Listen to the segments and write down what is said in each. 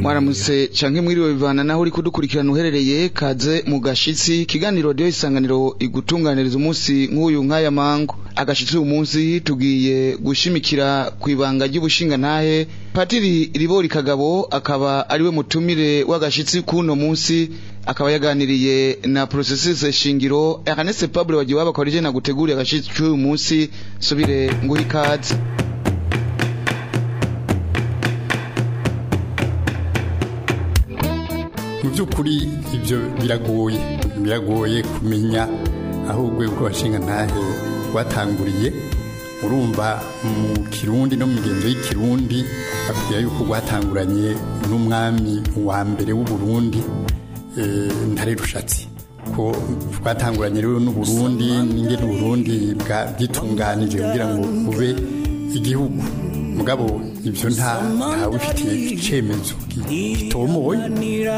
mwaramutse canke mwiriwe bivana naho uri kudukurikirana uherereye kaze mu gashitsi kiganiro ryo isanganiro igutunganiriza umunsi nk'uyu nk'aya mango agashitsi uyu munsi tugiye gushimikira ku ibanga ry'ubushinga ntahe patiri ribori kagabo akaba ariwe mutumire w'agashitsi kuno munsi akaba yaganiriye na processus shingiro Ernest Pablo wagiye wabakorije na gutegura agashitsi uyu munsi subire nguri kaze mu by'ukuri ibyo biragoye biragoye kumenya aho urwego rw'abashinga ntahe rwatanguriye urumva mu kirundi no mu migenzo y'ikirundi bakubwira yuko rwatanguranye n'umwami wa mbere w'uburundi eh, ntare rushatsi ko rwatanguranye rero n'uburundi n'ingene uburundi byitunganije kugira ngo bube igihugu mugabo ibyo nta ntawe ufitiye icyemezo gitomoye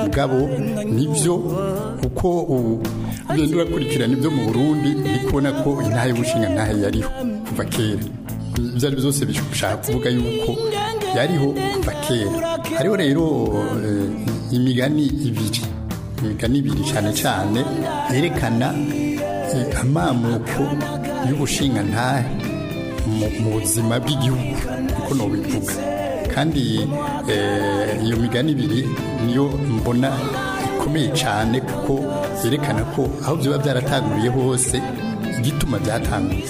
mugabo nibyo uko ubu ugenda urakurikirana ibyo mu burundi kubona ko intahe y'ubushinga ntahe yariho kuva kera ibyo ari byo byose bishobora kuvuga yuko yariho kuva kera hariho rero eh, imigani ibiri imigani ibiri cyane cyane yerekana eh, amamuko y'ubushinga ntahe mu buzima bw'igihugu uko nubivuga kandi eh, iyo migani ibiri niyo mbona ikomeye cyane kuko yerekana ko aho byaba byaratanguriye hose igituma byatangiye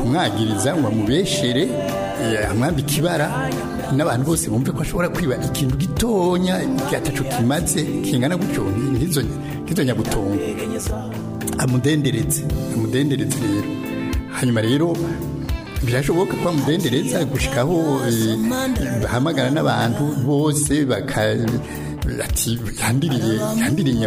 kumwagiriza ngo amubeshere eh, amwambi kibara n'abantu bose bumve ko ashobora kwiba ikintu gitonya gatacu kimaze kingana gutyo nk'izo nyabutongo amudenderetse amudenderetse rero hanyuma rero birashoboka ko amudendereza gushyikaho eh, bahamagara n'abantu bose baka yandiriye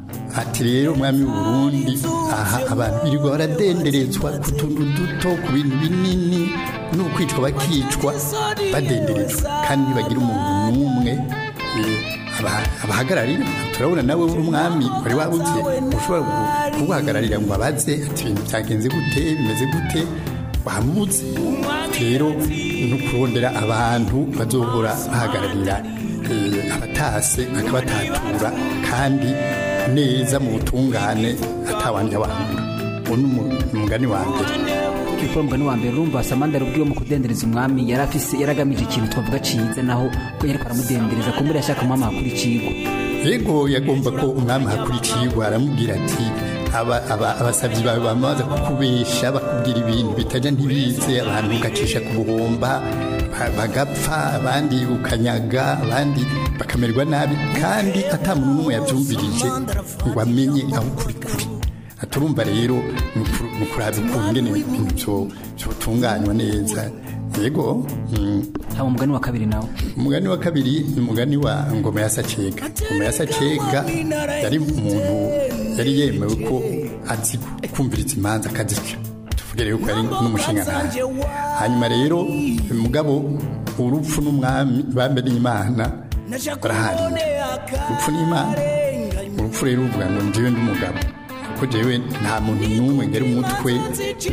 ati rero umwami w'uburundi aha abantu birirwa baradenderezwa ku tuntu duto ku bintu binini ni ukwicwa bakicwa badenderejwe kandi ntibagira umuntu n'umwe eh, abahagarariye turabona nawe w'umwami wari wabuze ushobora kuguhagararira ngo abaze ati ibintu byagenze gute bimeze gute wamutse rero no kurondera abantu bazohora bahagararira eh, abatase bakabatatura kandi neza mu butungane atawanja wambura uwo ni umugani wa mbere ikoromba n'uwa mbere urumva samanda rubwiwe mu kudendereza umwami yari afise yaragamije ikintu twavuga ciza naho ko yariko aramudendereza ko muri yashaka umwami hakura icigwa yagomba ko umwami hakura icigwa aramubwira ati abasabyi bawe bamaze kukubesha bakubwira ibintu bitajya ntibize abantu ugacisha ku buhomba bagapfa abandi ukanyaga abandi bakamerwa nabi kandi atamuntu n'umwe yabyumvirije ngo amenye aho kuri kuri aturumva rero ni mu kuraba ingene neza yego mm. haba umugani wa kabiri nawe umugani wa kabiri ni umugani wa ngoma ya sacega ngoma ya sacega yari umuntu yari yemewe ko azi kumviriza imanza akazirya tuvugere yuko yari n'umushinga ntaha hanyuma rero mugabo urupfu n'umwami bambe n'imana baraharinda urupfu n'imana urupfu rero uvuga ngo ndiwe nd'umugabo kuko jewe nta muntu n'umwe ngera umutwe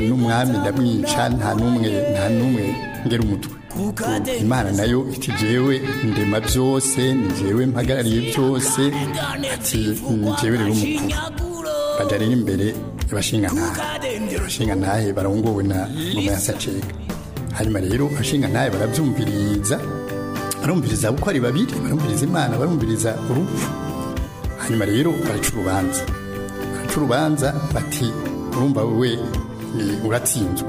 n'umwami ndamwica nta n'umwe nta n'umwe ngera umutwe imana nayo iti jewe ndema byose ni jewe mpagarariye byose ati ni mm, jewe rero umukuru bajya rero imbere abashinga ntahe barongowe na ngoma ya sacega hanyuma rero abashinga ntahe barabyumviriza barumviriza kuko ari babiri barumviriza imana barumviriza urupfu hanyuma rero baraca urubanza urubanza bati urumva we uratsinzwe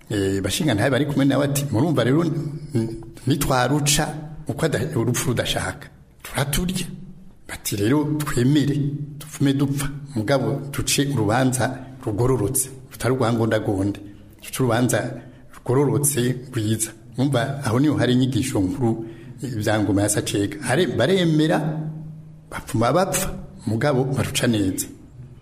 e, bashinga ntabe bari kumwe nawe ati murumva rero nitwaruca uko urupfu rudashaka turaturya bati rero twemere tuvume dupfa mugabo duce urubanza rugororotse rutari urwangondagonde duce urubanza rugororotse rwiza mwumva aho niho hari inyigisho nkuru ibyangoma ya sacega baremera bapfuma bapfa mugabo baruca neza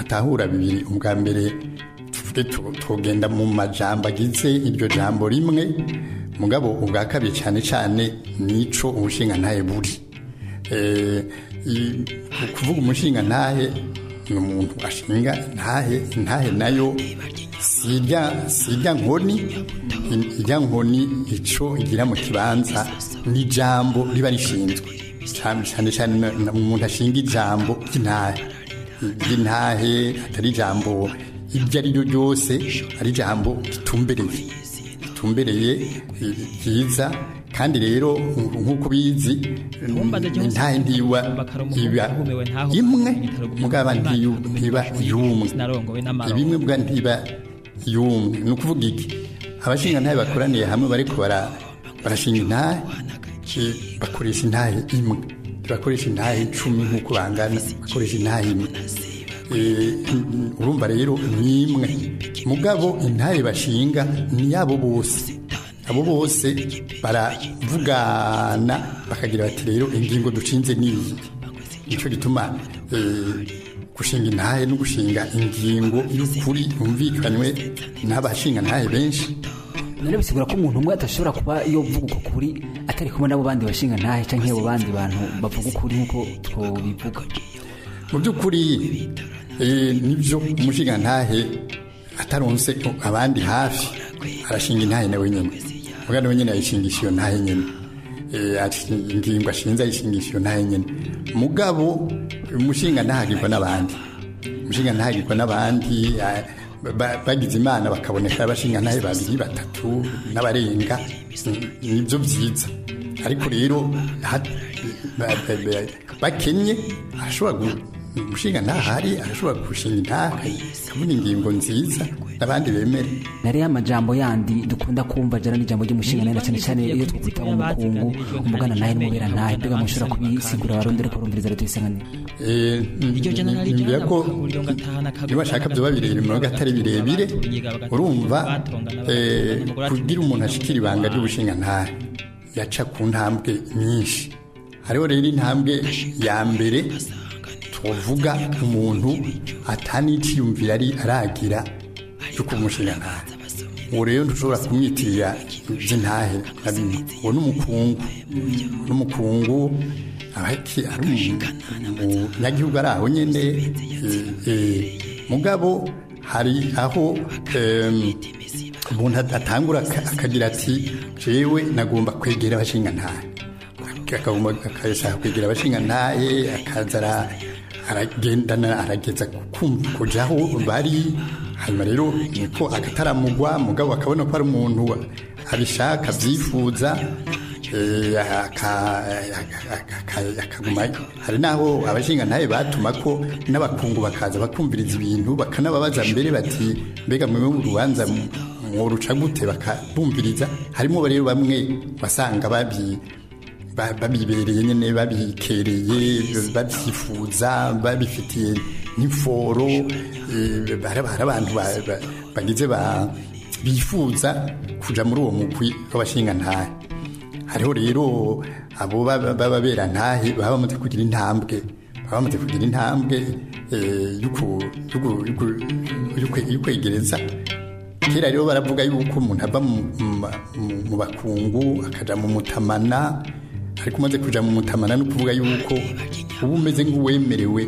atahura bibiri ubwa mbere tuvuge tugenda mu majambo agize iryo jambo rimwe mugabo ubwakabye cyane cyane nico ubushinga ntaye buri eh, kuvuga umushinga ntahe ni umuntu ashinga intahe intahe nayo sirya nkoni irya nkoni icyo igira mu kibanza n'ijambo riba rishinzwe cyane cyane umuntu ashinga ijambo ry'intahe ry'intahe atari ijambo iryo ari ryo ryose ari ijambo ritumbereye batumbereye byiza kandi rero nk'uko ubizi intahe ntiba iba imwe mugaba ntiba yumwe ibimwe bwa ntiba yumwe ni ukuvuga iki abashinga ntahe bakoraniye hamwe bariko barashinga intahe bakoresha intahe imwe bakoresha intahe icumi nk'uko bangana bakoresha intahe imwe Eh, urumva rero ni imwe mugabo intahe bashinga ni abo bose abo bose baravugana bakagira bati rero ingingo ducinze n'iyi nicyo gituma eh, gushinga intahe no gushinga ingingo y'ukuri yumvikanywe n'abashinga ntahe benshi none bisigura ko umuntu umwe adashobora kuba iyo uvuga uko kuri atari kumwe n'abo bandi bashinga ntahe cyangwa abo bandi bantu bavuga ukuri nk'uko tubivuga mu by'ukuri nibyo umushinga ntahe ataronse abandi hafi arashinga intahe nawe nyine ubwo nawe nyine yayishingisha iyo ntahe nyine ingingo ashinze ayishingisha iyo ntahe nyine mugabo umushinga ntahagirwa n'abandi umushinga ntahagirwa n'abandi bagize imana bakaboneka abashinga ntahe babiri batatu n'abarenga nibyo byiza ariko rero bakennye ashobora gushinga ntahari arashobora gushinga intare kavuga ingingo nziza abandi bemere nari ya majambo yandi dukunda kumva jana n'ijambo ry'umushinga nayo cyane cyane iyo twita umukungu umugana nahe n'umubera ntahe mbega mushobora kubisigura abarundi ariko leta isangane niba eh, ko niba ashaka byo babireba imirongo atari birebire urumva eh, kugira umuntu ashikira ibanga ry'ubushinga ntare yaca ku ntambwe nyinshi hariho rero intambwe ya mbere uvuga umuntu atanitiyumvira ari aragira cyo kumushinganana ubu rero dushobora kumwitira by'intahe na bimwe uwo ni umukungu n'umukungu umunyagihugu ari aho nyine eh, eh. mugabo hari aho umuntu atangura akagira ati jewe nagomba kwegera abashingantahe akagomba akashaka kwegera abashingantahe akaza aragendana arageza kujya aho bari hanyuma rero ko agataramugwa mugabo akabona ko ari umuntu abishaka abyifuza eh, akaguma hari n'aho abashinga ntawe batuma ko n'abakungu bakaza bakumviriza ibintu bakanababaza mbere bati mbega mu rubanza mu ruca gute bakabumviriza harimo rero bamwe basanga babi babibereye nyine babikereye babyifuza babifitiye n'iforo hari eh, abantu bagize bifuza kujya muri uwo mugwi w'abashingantahe hariho rero abo bababera berantahe baba bamaze kugira intambwe baba bamaze kugira intambwe eh, yo kwegereza kera rero baravuga yuko umuntu ava mu bakungu akajya mu mutamana ariko umaze kujya mu mutamana no kuvuga yuko uba umeze nk'uwemerewe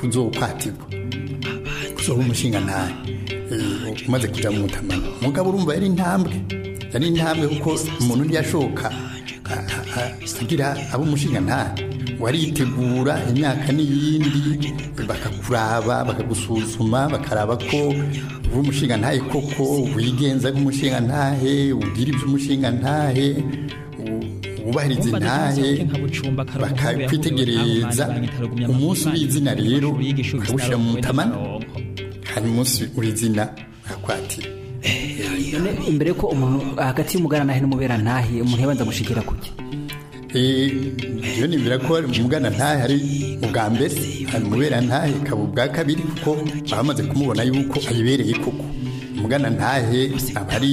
kuzopatirwa kuzoba umushinga ntawe eh, umaze kujya mu mutamana umugabo urumva yari intambwe yari intambwe kuko umuntu ntiyashoka agira abo umushinga ntawe waritegura imyaka n'iyindi bakakuraba bakagusuzuma bakaraba ko uba umushinga ntahe koko wigenza nk'umushinga ntahe ugira ibyo umushinga ntahe wubahiriza intahe bakakwitegereza umunsi w'izina rero bakawushyira mu mutamana hanyuma umunsi w'izina bakakwatira imbere ko umuntu hagati y'umugana nahe n'umubera ntahe umuntu yabanza gushigira kujya eh, iyo nibwira ko umugana ntahe ari ubwa mbere hari umubera ntahe ikaba ubwa kabiri kuko bamaze kumubona yuko ayibereye koko umugana ntahe aba ari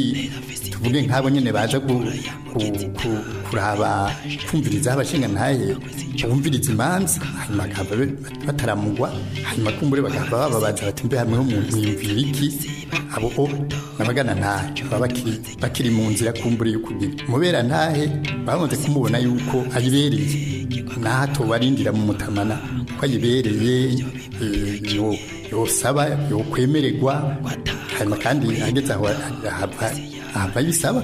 ubwenge nk'abo nyine baza kuraba kumviriza abashinga ntaye bumviriza imanza hanyuma bakaba bataramugwa hanyuma kumbure bakaba bababaza bati mbe hamwe umuntu yumvira iki abo o nabagana ntahe baba bakiri mu nzira kumbure yo kugira mubera ntahe bamaze kumubona yuko ayibereye naho atobarindira mu mutamana ko ayibereye eh, wowe yosaba yokwemererwa hanyuma kandi hageze aho ahava yisaba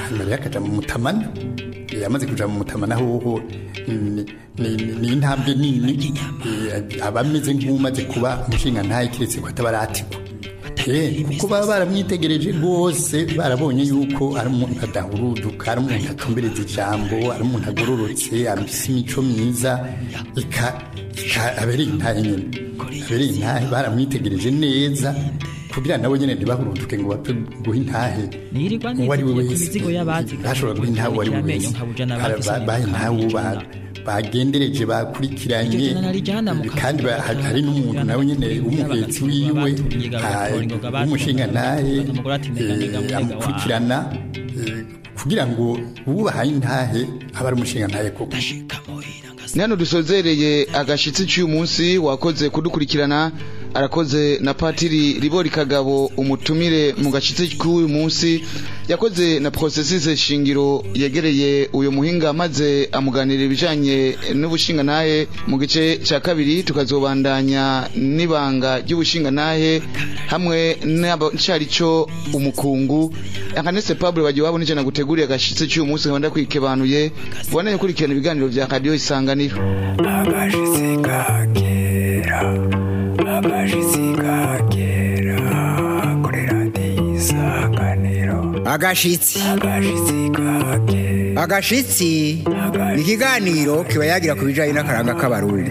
hanyuma rero akajya mu mutamana yamaze kuja mu mutamana hoho ni intambwe nini eh, aba ameze nk'umaze kuba umushinga ntayo keretse ko atabaratigwa eh, kuko baba baramwitegereje rwose barabonye yuko ari umuntu adahuruduka ari umuntu atumbereza ijambo ari umuntu agororotse amfise imico myiza abereye intaye nyine intahe baramwitegereje neza kugira nabo nyine ntibahurunduke ngo bapfe guha intahe uwo ari we wese bashobora guha intahe uwo ari we wese baha intahe bagendereje bakurikiranye kandi hari n'umuntu nawe nyine w'umuhetsi wiwe w'umushingantahe amupfukirana eh, kugira ngo uwo bahaye intahe abe ari umushingantahe koko nano dusozereye agashitsi cy'uyu munsi wakoze kudukurikirana arakoze na patiri ribori kagabo umutumire mu gashyitsi k'uyu munsi yakoze na porosesise shingiro yegereye uyu muhinga amaze amuganira ibijyanye n'ubushingantahe mu gice cya kabiri tukazobandanya n'ibanga ry'ubushingantahe hamwe n'icyari cyo umukungu akanese pablo bagiye babona ijana guteguriye agashyitsi cy'uyu munsi nkabona kwikebanuye ubona gukurikirana ibiganiro bya radiyo isanganiro agashitsi agashitsi ni ikiganiro kiba yagira ku bijanye n'akaranga k'abarundi